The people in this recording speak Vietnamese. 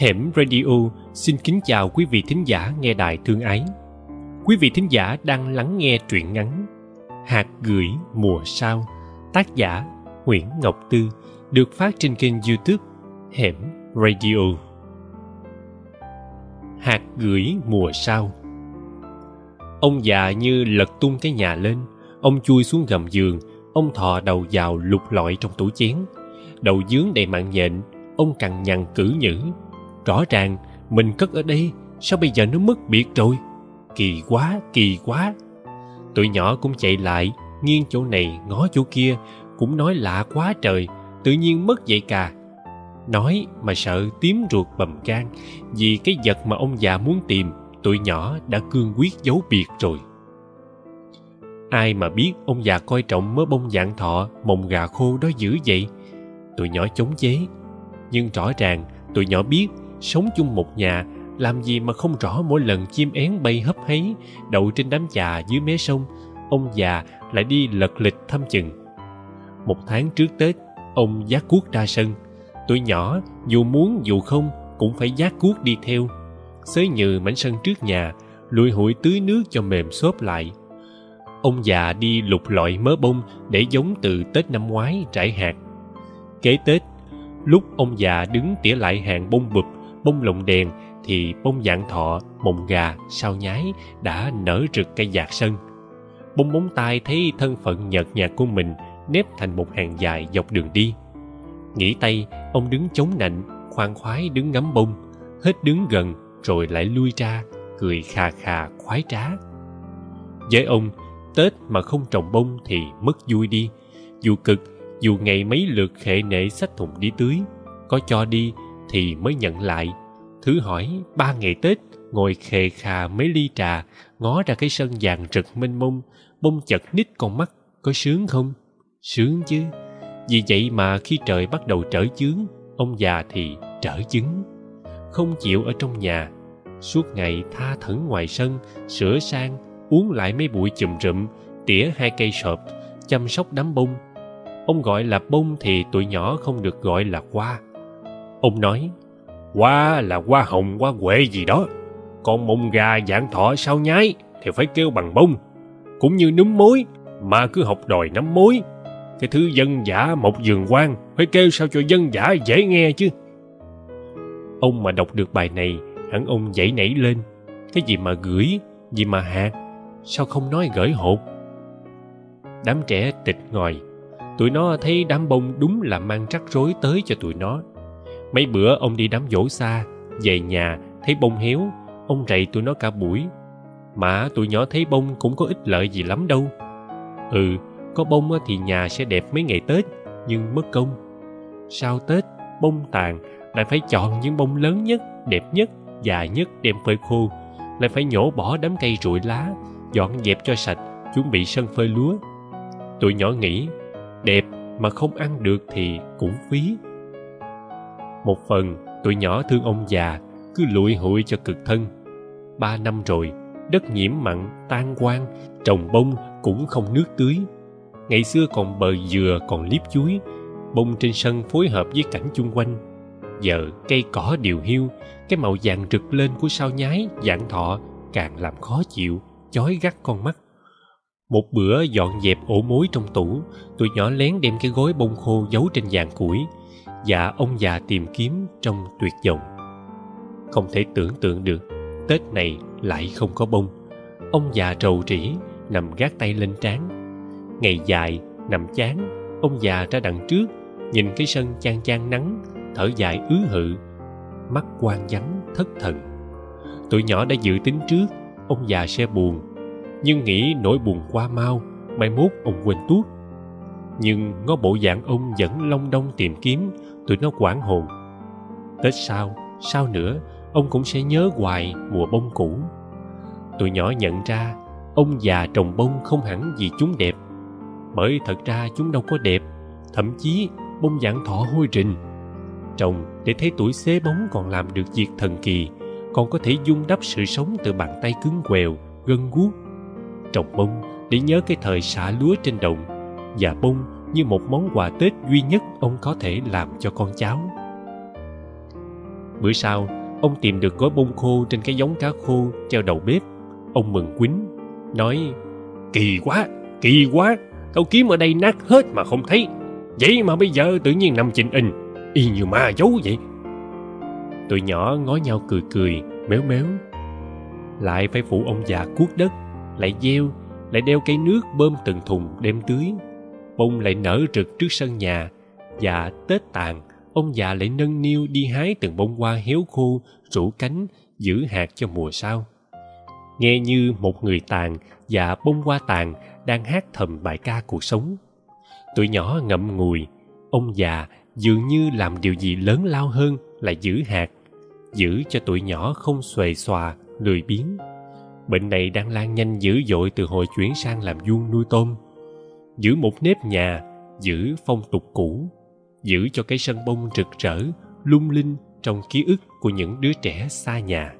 Hẻm Radio xin kính chào quý vị thính giả nghe đài thương ái. Quý vị thính giả đang lắng nghe truyện ngắn Hạt gửi mùa sao tác giả Nguyễn Ngọc Tư, được phát trên kênh YouTube Hẻm Radio. Hạt gửi mùa sao Ông già như lật tung cái nhà lên, ông chui xuống gầm giường, ông thò đầu vào lục lọi trong tủ chén. Đầu dướng đầy mạng nhện, ông cằn nhằn cử nhữ rõ ràng, mình cất ở đây, sao bây giờ nó mất biệt rồi? Kỳ quá kỳ quá. Tụi nhỏ cũng chạy lại, nghiêng chỗ này, ngó chỗ kia, cũng nói lạ quá trời, tự nhiên mất vậy cà. Nói mà sợ tím ruột bầm gan, vì cái vật mà ông già muốn tìm, tụi nhỏ đã cương quyết giấu biệt rồi. Ai mà biết ông già coi trọng mớ bông dạng thọ, mồng gà khô đó dữ vậy? Tụi nhỏ chống chế. Nhưng rõ ràng, tụi nhỏ biết sống chung một nhà, làm gì mà không rõ mỗi lần chim én bay hấp háy, đậu trên đám trà dưới mé sông, ông già lại đi lật lịch thăm chừng. Một tháng trước tết, ông giác cuốc ra sân. Tụi nhỏ, dù muốn dù không, cũng phải giác cuốc đi theo. Xới nhừ mảnh sân trước nhà, lùi hụi tưới nước cho mềm xốp lại. Ông già đi lục lọi mớ bông để giống từ tết năm ngoái trải hạt. Kế tết, lúc ông già đứng tỉa lại hàng bông bụp bông lồng đèn thì bông dạng thọ mồng gà sao nhái đã nở rực cây dạt sân. Bông móng tay thấy thân phận nhợt nhạt của mình nếp thành một hàng dài dọc đường đi. Nghĩ tay, ông đứng chống nạnh, khoan khoái đứng ngắm bông hết đứng gần rồi lại lui ra, cười khà khà khoái trá. Với ông, tết mà không trồng bông thì mất vui đi. Dù cực, dù ngày mấy lượt khệ nệ xách thùng đi tưới, có cho đi thì mới nhận lại. Thử hỏi, ba ngày tết, ngồi khề khà mấy ly trà, ngó ra cái sân vàng rực mênh mông, bông chật nít con mắt, có sướng không? Sướng chứ. Vì vậy mà khi trời bắt đầu trở chướng, ông già thì trở chứng. Không chịu ở trong nhà. Suốt ngày tha thẩn ngoài sân, sửa sang, uống lại mấy bụi chùm rụm, tỉa hai cây sọp, chăm sóc đám bông. Ông gọi là bông thì tụi nhỏ không được gọi là hoa ông nói, hoa là hoa hồng, hoa huệ gì đó. Còn mông gà dạng thọ sao nhái thì phải kêu bằng bông cũng như núm mối, mà cứ học đòi nắm mối. Cái thứ dân giả một giường quan phải kêu sao cho dân giả dễ nghe chứ? Ông mà đọc được bài này, hẳn ông dãy nảy lên. Cái gì mà gửi, gì mà hạt sao không nói gửi hột đám trẻ tịch ngòi. Tụi nó thấy đám bông đúng là mang rắc rối tới cho tụi nó mấy bữa ông đi đám dỗ xa, về nhà thấy bông héo, ông rầy tụi nó cả buổi. Mà tụi nhỏ thấy bông cũng có ích lợi gì lắm đâu. Ừ có bông thì nhà sẽ đẹp mấy ngày tết, nhưng mất công. Sau tết, bông tàn lại phải chọn những bông lớn nhất, đẹp nhất, dài nhất đem phơi khô. Lại phải nhổ bỏ đám cây rụi lá, dọn dẹp cho sạch, chuẩn bị sân phơi lúa. Tụi nhỏ nghĩ, đẹp mà không ăn được thì cũng phí một phần tụi nhỏ thương ông già, cứ lụi hụi cho cực thân. Ba năm rồi, đất nhiễm mặn, tan quang trồng bông cũng không nước tưới. Ngày xưa còn bờ dừa, còn liếp chuối, bông trên sân phối hợp với cảnh chung quanh. Giờ cây cỏ điều hiu, cái màu vàng rực lên của sao nhái, dạng thọ càng làm khó chịu, chói gắt con mắt. Một bữa dọn dẹp ổ mối trong tủ tụi nhỏ lén đem cái gối bông khô giấu trên vàng củi và ông già tìm kiếm trong tuyệt vọng. Không thể tưởng tượng được, tết này lại không có bông. Ông già trầu trĩ, nằm gác tay lên trán. Ngày dài, nằm chán, ông già ra đằng trước, nhìn cái sân chan chan nắng, thở dài ứ hự, mắt quan vắng, thất thần. Tụi nhỏ đã dự tính trước, ông già sẽ buồn, nhưng nghĩ nỗi buồn qua mau, mai mốt ông quên tuốt nhưng ngó bộ dạng ông vẫn long đong tìm kiếm, tụi nó quảng hồn. Tết sau sau nữa, ông cũng sẽ nhớ hoài mùa bông cũ. Tụi nhỏ nhận ra, ông già trồng bông không hẳn vì chúng đẹp. Bởi thật ra chúng đâu có đẹp, thậm chí bông dạng thọ hôi rình. Trồng để thấy tuổi xế bóng còn làm được việc thần kỳ, còn có thể dung đắp sự sống từ bàn tay cứng quèo, gân guốc. Trồng bông để nhớ cái thời xả lúa trên đồng và bung như một món quà tết duy nhất ông có thể làm cho con cháu. Bữa sau, ông tìm được gói bông khô trên cái giống cá khô treo đầu bếp. Ông mừng quýnh, nói, kỳ quá kỳ quá tao kiếm ở đây nát hết mà không thấy. Vậy mà bây giờ tự nhiên nằm chỉnh in y như ma giấu vậy. Tụi nhỏ ngó nhau cười cười, méo méo. Lại phải phụ ông già cuốc đất, lại gieo, lại đeo cây nước bơm từng thùng đem tưới bông lại nở rực trước sân nhà và tết tàn, ông già lại nâng niu đi hái từng bông hoa héo khô rủ cánh giữ hạt cho mùa sau. Nghe như một người tàn và bông hoa tàn đang hát thầm bài ca cuộc sống. Tụi nhỏ ngậm ngùi, ông già dường như làm điều gì lớn lao hơn là giữ hạt, giữ cho tụi nhỏ không xuề xòa, lười biếng. Bệnh này đang lan nhanh dữ dội từ hồi chuyển sang làm vuông nuôi tôm giữ một nếp nhà, giữ phong tục cũ, giữ cho cái sân bông rực rỡ, lung linh trong ký ức của những đứa trẻ xa nhà.